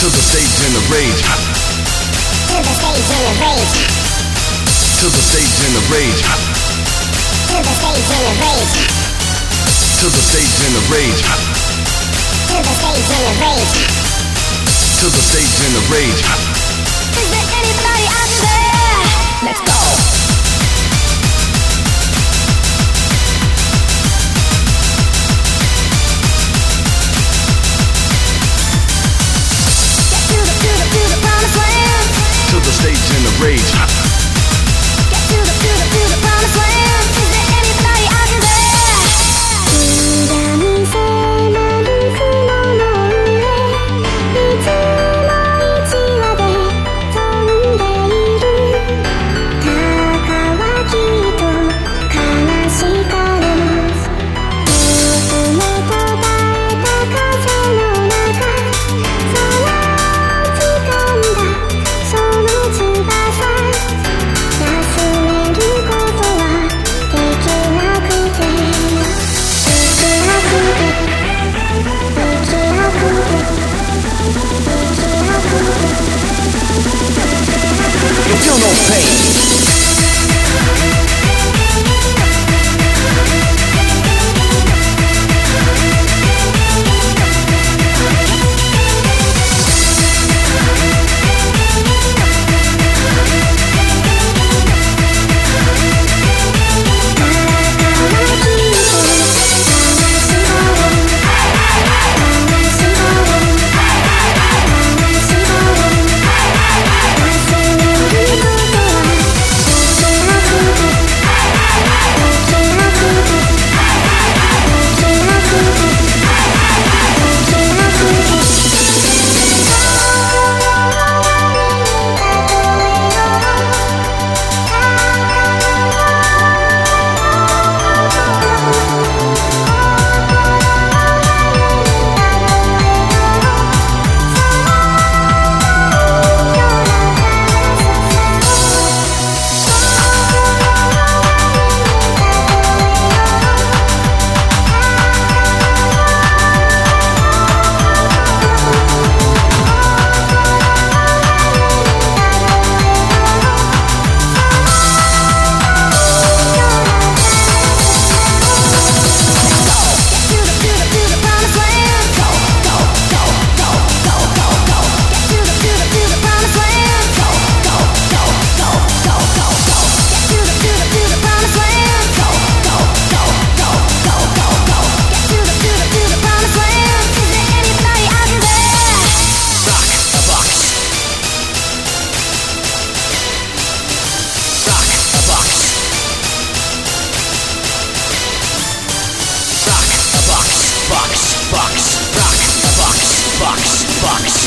To the stage in a rage. To the stage in a rage. To the stage in a rage. To the stage in a rage. To the stage in a rage. To the stage in a rage. To the stage in a rage. Is there anybody out there? Stage in a rage. Get to the, to the, to the promised land. Box.